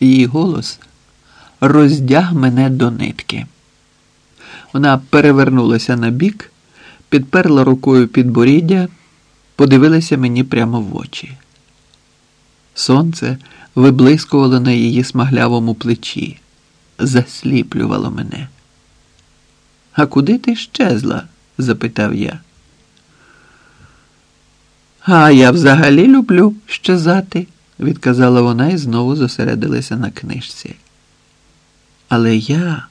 Її голос роздяг мене до нитки. Вона перевернулася на бік, підперла рукою підборіддя, подивилася мені прямо в очі. Сонце виблискувало на її смаглявому плечі, засліплювало мене. А куди ти щезла? запитав я. А я взагалі люблю щезати, відказала вона і знову зосередилася на книжці. Але я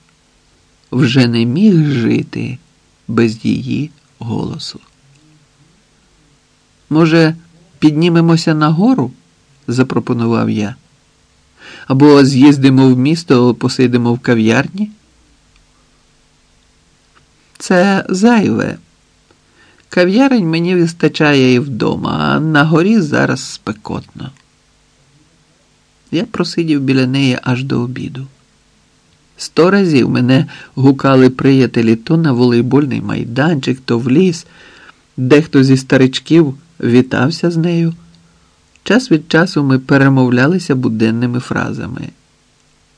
вже не міг жити без її голосу. Може, піднімемося нагору? запропонував я. Або з'їздимо в місто, посидимо в кав'ярні? Це зайве. Кав'ярень мені вистачає і вдома, а на горі зараз спекотно. Я просидів біля неї аж до обіду. Сто разів мене гукали приятелі то на волейбольний майданчик, то в ліс, дехто зі старичків вітався з нею. Час від часу ми перемовлялися буденними фразами.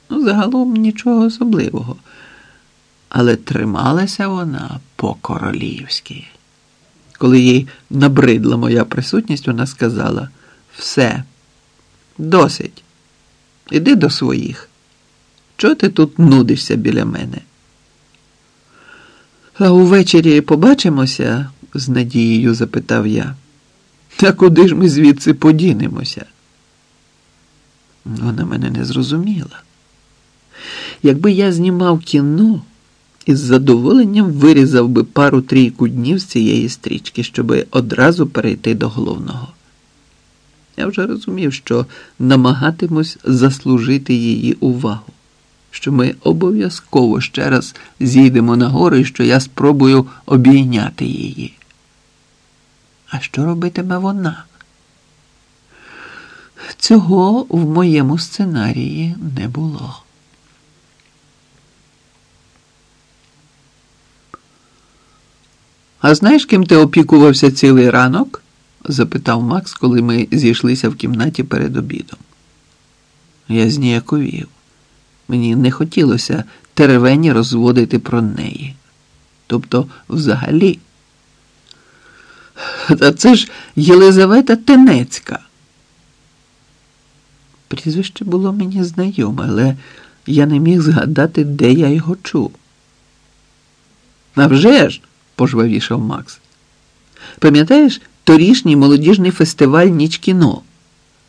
Ну, загалом нічого особливого. Але трималася вона по-королівськи. Коли їй набридла моя присутність, вона сказала: все, досить, іди до своїх. Чого ти тут нудишся біля мене? А увечері побачимося? з надією запитав я. Та куди ж ми звідси подінемося? Вона мене не зрозуміла. Якби я знімав кіно, із задоволенням вирізав би пару трійку днів з цієї стрічки, щоб одразу перейти до головного. Я вже розумів, що намагатимусь заслужити її увагу, що ми обов'язково ще раз зійдемо на гори що я спробую обійняти її. А що робитиме вона? Цього в моєму сценарії не було. А знаєш, ким ти опікувався цілий ранок? Запитав Макс, коли ми зійшлися в кімнаті перед обідом. Я зніяковів. Мені не хотілося теревені розводити про неї. Тобто, взагалі. Та це ж Єлизавета Тенецька. Прізвище було мені знайоме, але я не міг згадати, де я його чув. «А ж!» – пожвавішав Макс. Пам'ятаєш торішній молодіжний фестиваль Ніч кіно?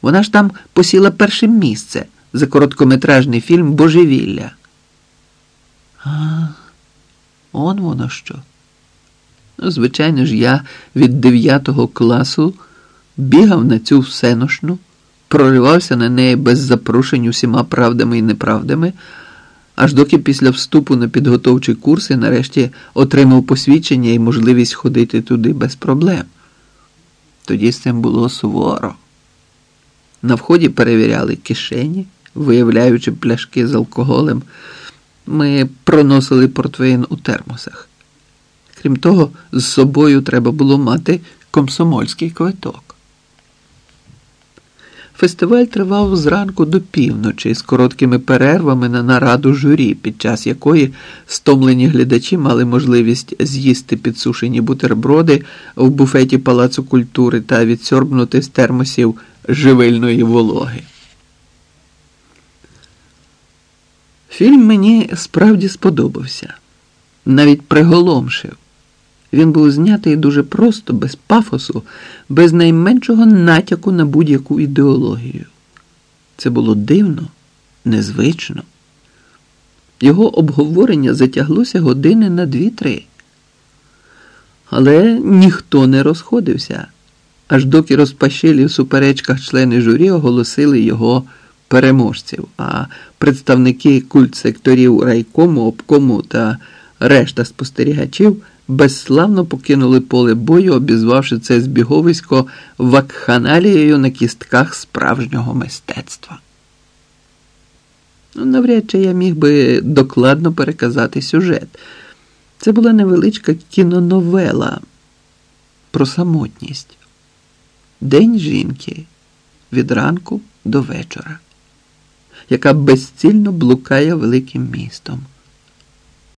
Вона ж там посіла перше місце за короткометражний фільм Божевілля. А, он воно що. Ну, звичайно ж, я від 9 класу бігав на цю всеношну, проривався на неї без запрошень усіма правдами і неправдами, аж доки після вступу на підготовчі курси нарешті отримав посвідчення і можливість ходити туди без проблем. Тоді з цим було суворо. На вході перевіряли кишені, виявляючи пляшки з алкоголем. Ми проносили портвейн у термосах. Крім того, з собою треба було мати комсомольський квиток. Фестиваль тривав зранку до півночі з короткими перервами на нараду журі, під час якої стомлені глядачі мали можливість з'їсти підсушені бутерброди в буфеті Палацу культури та відсьорбнути з термосів живильної вологи. Фільм мені справді сподобався, навіть приголомшив. Він був знятий дуже просто, без пафосу, без найменшого натяку на будь-яку ідеологію. Це було дивно, незвично. Його обговорення затяглося години на дві-три. Але ніхто не розходився, аж доки розпашилі в суперечках члени журі оголосили його переможців, а представники культсекторів райкому, обкому та решта спостерігачів безславно покинули поле бою, обізвавши це збіговисько вакханалією на кістках справжнього мистецтва. Ну, навряд чи я міг би докладно переказати сюжет. Це була невеличка кіноновела про самотність. День жінки від ранку до вечора. яка безцільно блукає великим містом.